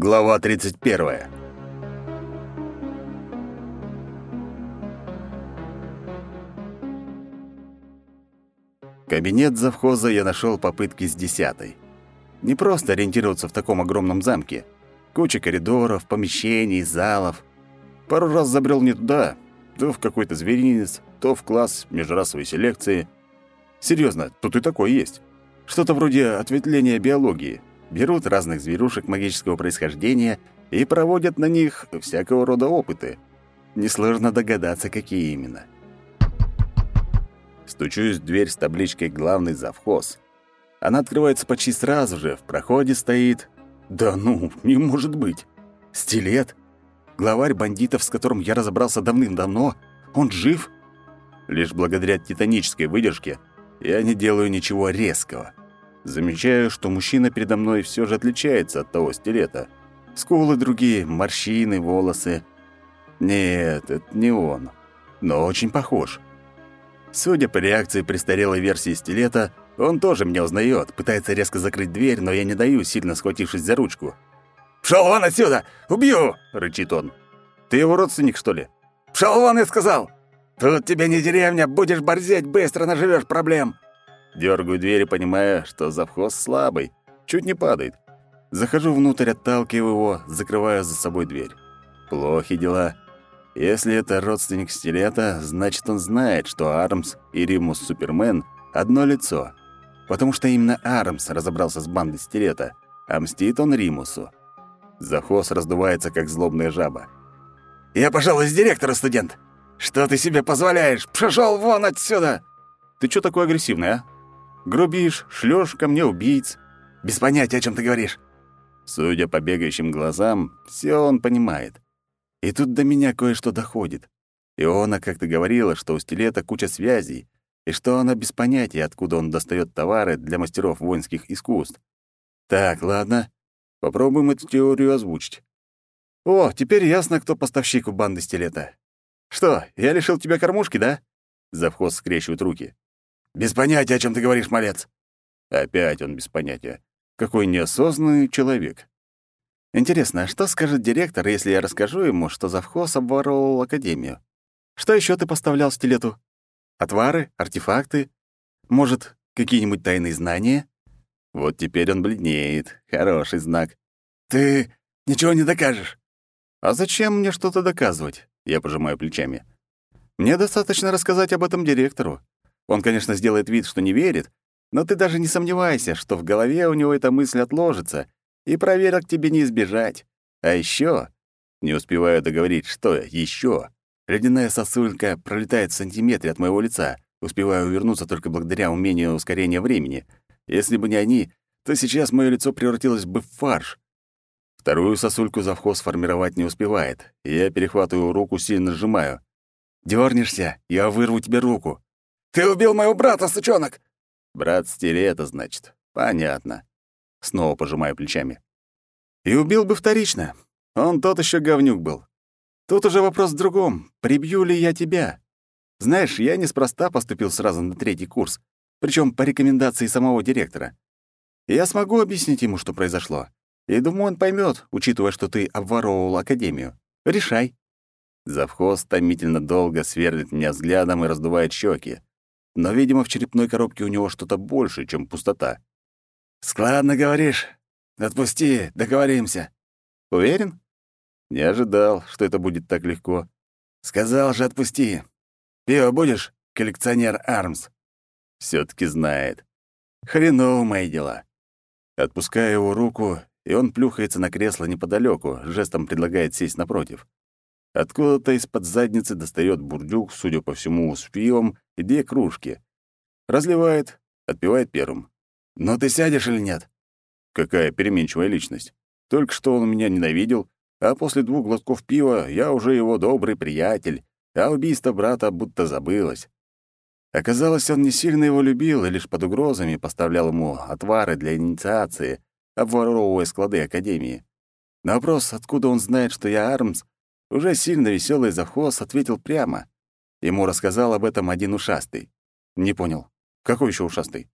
Глава 31. Кабинет завхоза я нашел попытки с десятой. Не просто ориентироваться в таком огромном замке. Куча коридоров, помещений, залов. Пару раз забрел не туда, то в какой-то зверинец, то в класс межрасовой селекции. Серьезно, тут и такое есть. Что-то вроде ответвления биологии. Берут разных зверушек магического происхождения и проводят на них всякого рода опыты. Несложно догадаться, какие именно. Стучусь в дверь с табличкой «Главный завхоз». Она открывается почти сразу же, в проходе стоит... Да ну, не может быть. Стилет? Главарь бандитов, с которым я разобрался давным-давно, он жив? Лишь благодаря титанической выдержке я не делаю ничего резкого. Замечаю, что мужчина передо мной все же отличается от того стилета. Скулы другие, морщины, волосы. Нет, это не он, но очень похож. Судя по реакции престарелой версии стилета, он тоже меня узнает, пытается резко закрыть дверь, но я не даю, сильно схватившись за ручку. «Пшёл вон отсюда! Убью!» — рычит он. «Ты его родственник, что ли?» «Пшёл вон, я сказал! Тут тебе не деревня, будешь борзеть, быстро наживешь проблем!» Дергаю дверь, понимая, что завхоз слабый, чуть не падает. Захожу внутрь, отталкиваю его, закрываю за собой дверь. Плохи дела. Если это родственник Стилета, значит, он знает, что Армс и Римус Супермен — одно лицо. Потому что именно Армс разобрался с бандой Стилета, а мстит он Римусу. Захоз раздувается, как злобная жаба. «Я, пожалуй, с директора, студент! Что ты себе позволяешь? Пошел вон отсюда!» «Ты чё такой агрессивный, а? Грубишь, шлёшь ко мне убийц. Без понятия, о чем ты говоришь». Судя по бегающим глазам, все он понимает. И тут до меня кое-что доходит. Иона как-то говорила, что у стилета куча связей, и что она без понятия, откуда он достает товары для мастеров воинских искусств. Так, ладно, попробуем эту теорию озвучить. О, теперь ясно, кто поставщик у банды стилета. Что, я лишил тебя кормушки, да? Завхоз скрещивает руки. Без понятия, о чем ты говоришь, малец. Опять он без понятия. Какой неосознанный человек. Интересно, а что скажет директор, если я расскажу ему, что завхоз обворовал академию? Что еще ты поставлял стилету? Отвары, артефакты? Может, какие-нибудь тайные знания? Вот теперь он бледнеет. Хороший знак. Ты ничего не докажешь. А зачем мне что-то доказывать? Я пожимаю плечами. Мне достаточно рассказать об этом директору. Он, конечно, сделает вид, что не верит, но ты даже не сомневайся, что в голове у него эта мысль отложится, и проверок тебе не избежать. А еще, не успеваю договорить, что еще. Ледяная сосулька пролетает в сантиметре от моего лица. Успеваю увернуться только благодаря умению ускорения времени. Если бы не они, то сейчас мое лицо превратилось бы в фарш. Вторую сосульку завхоз формировать не успевает. Я перехватываю руку, сильно сжимаю. Дёрнешься, я вырву тебе руку. «Ты убил моего брата, сучонок!» «Брат это значит. Понятно. Снова пожимаю плечами. И убил бы вторично. Он тот еще говнюк был. Тут уже вопрос в другом. Прибью ли я тебя? Знаешь, я неспроста поступил сразу на третий курс, причем по рекомендации самого директора. Я смогу объяснить ему, что произошло. И думаю, он поймет, учитывая, что ты обворовывал академию. Решай. Завхоз томительно долго сверлит меня взглядом и раздувает щеки. Но, видимо, в черепной коробке у него что-то больше, чем пустота. «Складно говоришь. Отпусти, договоримся». «Уверен?» «Не ожидал, что это будет так легко». «Сказал же, отпусти. Пиво будешь, коллекционер Армс?» все таки знает. Хреново мои дела. Отпускаю его руку, и он плюхается на кресло неподалеку, жестом предлагает сесть напротив. Откуда-то из-под задницы достает бурдюк, судя по всему, с пивом и две кружки. Разливает, отпивает первым. «Но ты сядешь или нет?» Какая переменчивая личность. Только что он меня ненавидел, а после двух глотков пива я уже его добрый приятель, а убийство брата будто забылось. Оказалось, он не сильно его любил и лишь под угрозами поставлял ему отвары для инициации, обворовывая склады Академии. На вопрос, откуда он знает, что я Армс, уже сильно веселый завхоз ответил прямо. Ему рассказал об этом один ушастый. Не понял. Какой еще ушастый?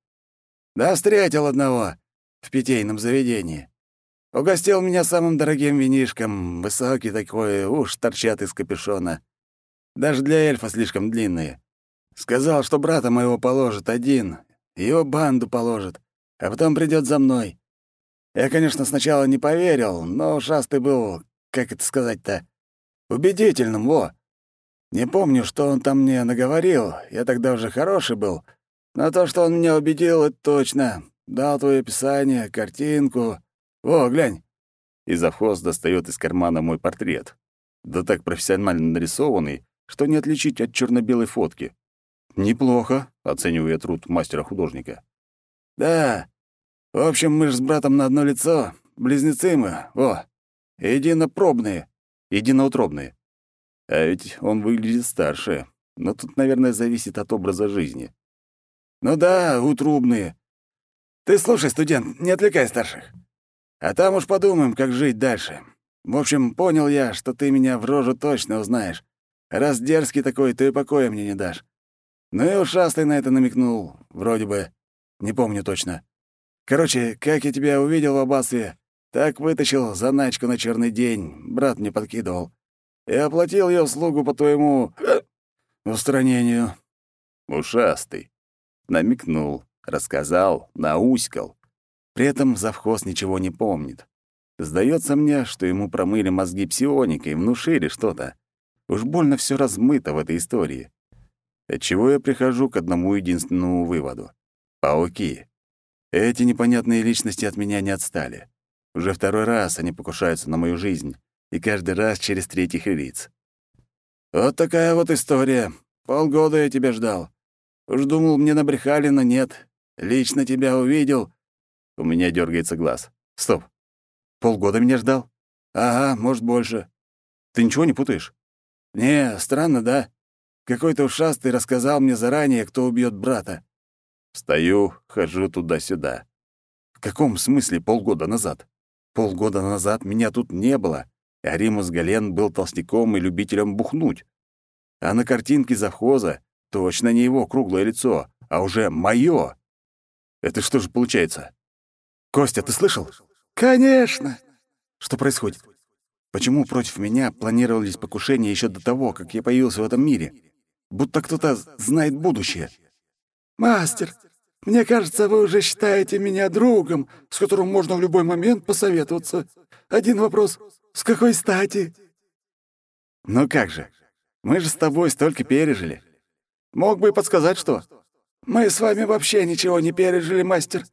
Да встретил одного в питейном заведении. Угостил меня самым дорогим винишком, высокий такой, уж торчат из капюшона. Даже для эльфа слишком длинные. Сказал, что брата моего положит один, его банду положит, а потом придет за мной. Я, конечно, сначала не поверил, но ушастый был, как это сказать-то, убедительным, во. Не помню, что он там мне наговорил, я тогда уже хороший был, но то, что он меня убедил, это точно. Дал твое описание, картинку, «О, глянь!» И завхоз достает из кармана мой портрет. Да так профессионально нарисованный, что не отличить от черно белой фотки. «Неплохо», — оцениваю я труд мастера-художника. «Да. В общем, мы же с братом на одно лицо. Близнецы мы. О, единопробные, единоутробные. А ведь он выглядит старше. Но тут, наверное, зависит от образа жизни. Ну да, утрубные. Ты слушай, студент, не отвлекай старших. А там уж подумаем, как жить дальше. В общем, понял я, что ты меня в рожу точно узнаешь. Раз дерзкий такой, то и покоя мне не дашь. Ну и ушастый на это намекнул, вроде бы. Не помню точно. Короче, как я тебя увидел в аббатстве, так вытащил заначку на черный день, брат мне подкидывал. И оплатил я услугу по твоему... Э, устранению. Ушастый. Намекнул, рассказал, науськал. При этом завхоз ничего не помнит. Сдается мне, что ему промыли мозги псионикой, внушили что-то. Уж больно все размыто в этой истории. Отчего я прихожу к одному единственному выводу. Пауки. Эти непонятные личности от меня не отстали. Уже второй раз они покушаются на мою жизнь, и каждый раз через третьих лиц. Вот такая вот история. Полгода я тебя ждал. Уж думал, мне набрехали, но нет. Лично тебя увидел, у меня дергается глаз. Стоп. Полгода меня ждал? Ага, может, больше. Ты ничего не путаешь? Не, странно, да? Какой-то ушастый рассказал мне заранее, кто убьет брата. Стою, хожу туда-сюда. В каком смысле полгода назад? Полгода назад меня тут не было, а Римус Гален был толстяком и любителем бухнуть. А на картинке завхоза точно не его круглое лицо, а уже моё. Это что же получается? «Костя, ты слышал?» «Конечно!» «Что происходит? Почему против меня планировались покушения еще до того, как я появился в этом мире? Будто кто-то знает будущее». «Мастер, мне кажется, вы уже считаете меня другом, с которым можно в любой момент посоветоваться. Один вопрос. С какой стати?» «Ну как же? Мы же с тобой столько пережили. Мог бы и подсказать, что?» «Мы с вами вообще ничего не пережили, мастер.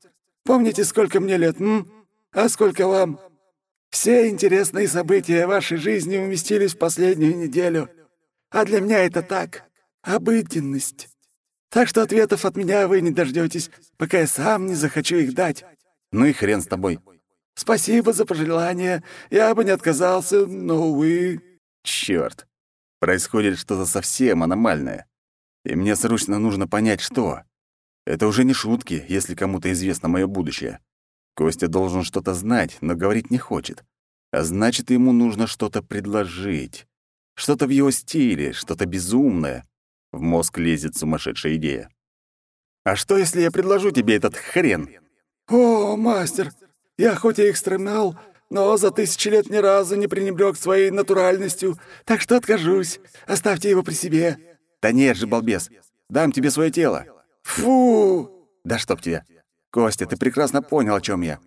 Помните, сколько мне лет, м? А сколько вам? Все интересные события вашей жизни уместились в последнюю неделю. А для меня это так, обыденность. Так что ответов от меня вы не дождетесь, пока я сам не захочу их дать. Ну и хрен с тобой. Спасибо за пожелание. Я бы не отказался, но, увы... Чёрт. Происходит что-то совсем аномальное. И мне срочно нужно понять, что. Это уже не шутки, если кому-то известно мое будущее. Костя должен что-то знать, но говорить не хочет. А значит, ему нужно что-то предложить. Что-то в его стиле, что-то безумное. В мозг лезет сумасшедшая идея. «А что, если я предложу тебе этот хрен?» «О, мастер, я хоть и экстремал, но за тысячи лет ни разу не пренебрег своей натуральностью, так что откажусь. Оставьте его при себе». «Да нет же, балбес, дам тебе свое тело». Фу! Да чтоб тебя. Костя, ты прекрасно понял, о чем я.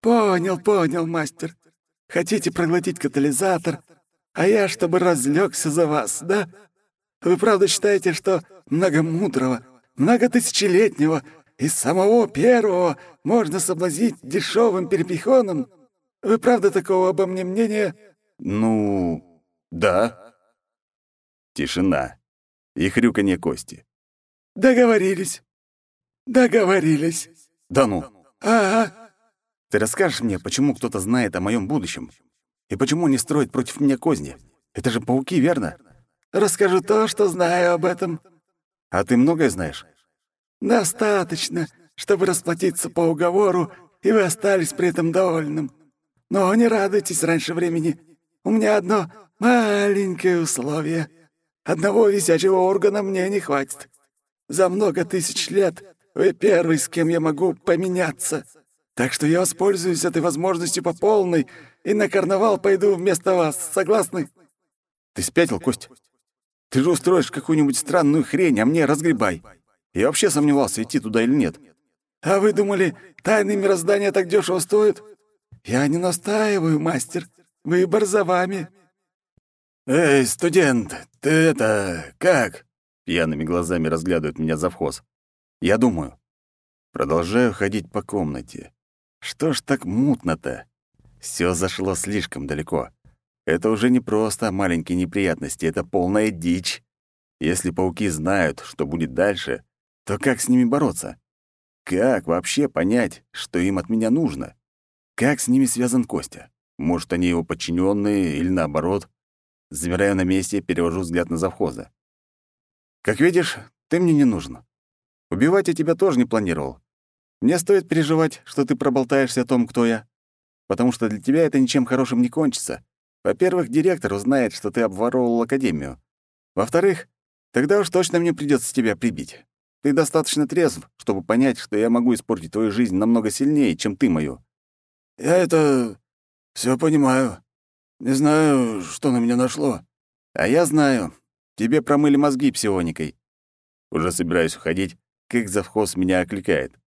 Понял, понял, мастер. Хотите проглотить катализатор, а я, чтобы разлегся за вас, да? Вы правда считаете, что многомудрого, многотысячелетнего и самого первого можно соблазнить дешевым перепихоном? Вы правда такого обо мне мнения? Ну, да. Тишина и хрюканье Кости. Договорились. Договорились. Да ну. Ага. Ты расскажешь мне, почему кто-то знает о моем будущем? И почему не строит против меня козни? Это же пауки, верно? Расскажу то, что знаю об этом. А ты многое знаешь? Достаточно, чтобы расплатиться по уговору, и вы остались при этом довольным. Но не радуйтесь раньше времени. У меня одно маленькое условие. Одного висячего органа мне не хватит. За много тысяч лет вы первый, с кем я могу поменяться. Так что я воспользуюсь этой возможностью по полной и на карнавал пойду вместо вас. Согласны?» «Ты спятил, Кость? Ты же устроишь какую-нибудь странную хрень, а мне разгребай. Я вообще сомневался, идти туда или нет». «А вы думали, тайны мироздания так дешево стоят?» «Я не настаиваю, мастер. Выбор за вами». «Эй, студент, ты это... как?» Пьяными глазами разглядывает меня завхоз. Я думаю. Продолжаю ходить по комнате. Что ж так мутно-то? Все зашло слишком далеко. Это уже не просто маленькие неприятности, это полная дичь. Если пауки знают, что будет дальше, то как с ними бороться? Как вообще понять, что им от меня нужно? Как с ними связан Костя? Может, они его подчиненные или наоборот? Замираю на месте, перевожу взгляд на завхоза. Как видишь, ты мне не нужен. Убивать я тебя тоже не планировал. Мне стоит переживать, что ты проболтаешься о том, кто я. Потому что для тебя это ничем хорошим не кончится. Во-первых, директор узнает, что ты обворовал академию. Во-вторых, тогда уж точно мне придется тебя прибить. Ты достаточно трезв, чтобы понять, что я могу испортить твою жизнь намного сильнее, чем ты мою. Я это все понимаю. Не знаю, что на меня нашло. А я знаю. Тебе промыли мозги псионикой. Уже собираюсь уходить, как завхоз меня окликает.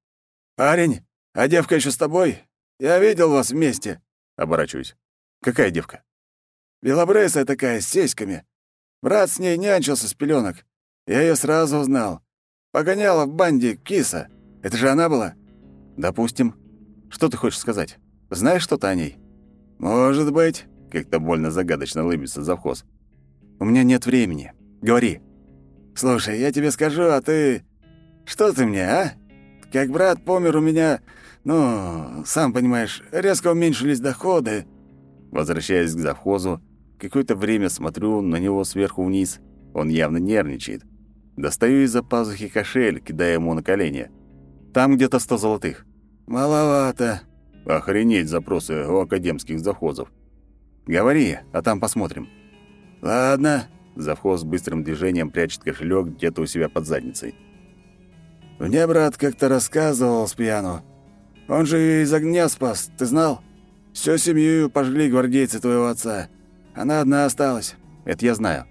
«Парень, а девка еще с тобой? Я видел вас вместе». Оборачиваюсь. «Какая девка?» «Белобрысая такая, с сиськами. Брат с ней нянчился с пеленок. Я ее сразу узнал. Погоняла в банде киса. Это же она была?» «Допустим. Что ты хочешь сказать? Знаешь что-то о ней?» «Может быть», — как-то больно загадочно лыбится завхоз. «У меня нет времени. Говори». «Слушай, я тебе скажу, а ты... Что ты мне, а? Как брат помер у меня... Ну, сам понимаешь, резко уменьшились доходы». Возвращаясь к завхозу, какое-то время смотрю на него сверху вниз. Он явно нервничает. Достаю из-за пазухи кошель, кидая ему на колени. Там где-то сто золотых. «Маловато». Охренеть запросы у академских завхозов. Говори, а там посмотрим. «Ладно». Завхоз быстрым движением прячет кошелек где-то у себя под задницей. «Мне брат как-то рассказывал с пьяну. Он же из огня спас, ты знал? Всю семью пожгли гвардейцы твоего отца. Она одна осталась». «Это я знаю».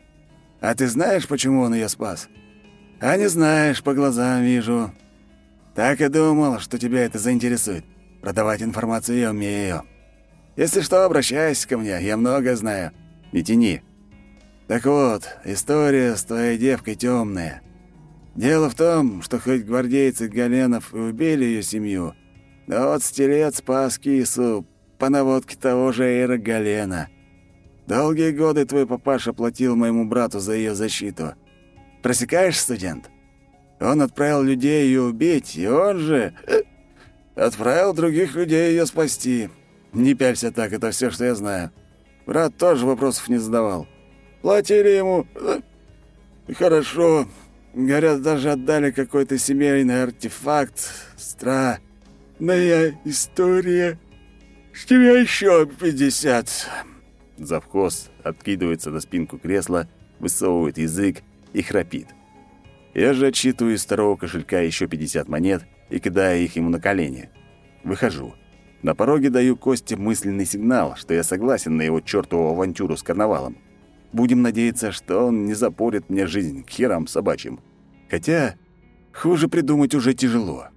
«А ты знаешь, почему он ее спас?» «А не знаешь, по глазам вижу. Так и думал, что тебя это заинтересует. Продавать информацию я умею. Если что, обращайся ко мне, я много знаю». «Не тяни», так вот, история с твоей девкой темная. Дело в том, что хоть гвардейцы Галенов и убили ее семью, но вот стелец спас кису по наводке того же Эйра Галена. Долгие годы твой папаша платил моему брату за ее защиту. Просекаешь, студент? Он отправил людей ее убить, и он же э, отправил других людей ее спасти. Не пялься так, это все, что я знаю. Брат тоже вопросов не задавал. Платили ему... Э, хорошо. Говорят, даже отдали какой-то семейный артефакт. Странная история. С тебя еще пятьдесят. Завхоз откидывается на спинку кресла, высовывает язык и храпит. Я же отсчитываю из второго кошелька еще 50 монет и кидаю их ему на колени. Выхожу. На пороге даю Косте мысленный сигнал, что я согласен на его чертову авантюру с карнавалом. Будем надеяться, что он не запорит мне жизнь к херам собачьим. Хотя хуже придумать уже тяжело.